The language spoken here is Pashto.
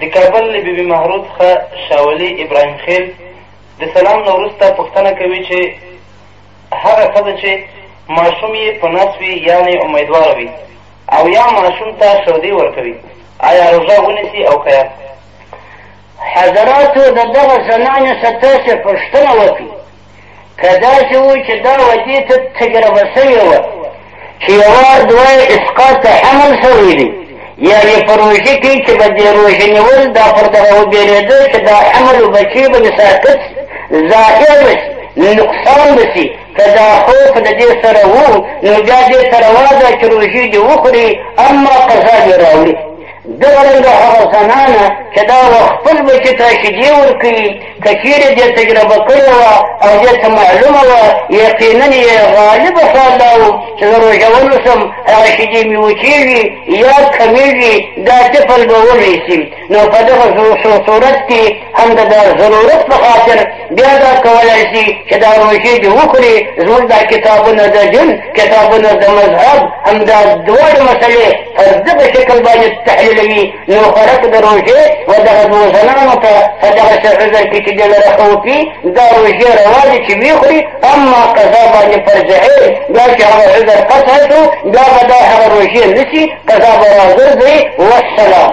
د کابل له بیبي مهرو څخه شاولي ابراهیم خیل د سلام نه وروسته پوښتنه کوي چې هغه ښځه چې ماشوم یې په نس وي یعنې امیدواره وي او یا ماشوم ته شودې ورکوي آیا روژه ونیسي او که حضراتو د دغه زنانې څخه تاسې پوښتنه وکړي که داسې و چې دا وجې ته تجربه سوې وه چې یوار دوه اسقاط ته حمل سوی دی یا یې په روژه کې چې به دې روژه نیول دا پر دغه وبېرېده چې دا حمل و بچې به مې ساکت ظاهر به شي نقصان به شي که دا خوف د دې سره وو نو بیا دې سره واده چې روژې دې وخوري اما قضا دې راوړي دغه رنګ هغه زنانه چې دا خپل بچي ته شیدې ورکوي که چیرې دې تجربه کړې وه او دې ته معلومه وه یقینا یې غالبه فالله و چې زه روژه ونیسم هغه شیدې مې وچېږي یا کمېږي دا طفل به ونیسي نو په دغه صورت کې هم د ضرورت په خاطر بیا دا کولای شي چې دا روژې دې وخوري زموږ دا کتابونه د دین کتابونه د مذهب همدا دواړه مسلې په دغه شکل باندې تحلیلوي نو فرق د روژې و دغه دوو زنانو ته په دغه عذر کې چې دلره خوپي دا روژې روا دي چې ویې خوري اما قضا باندې فرض عین دا چې هغه عذر قطع شو دا به دا هغه روژې نه شي قضا به راګرځي والسلام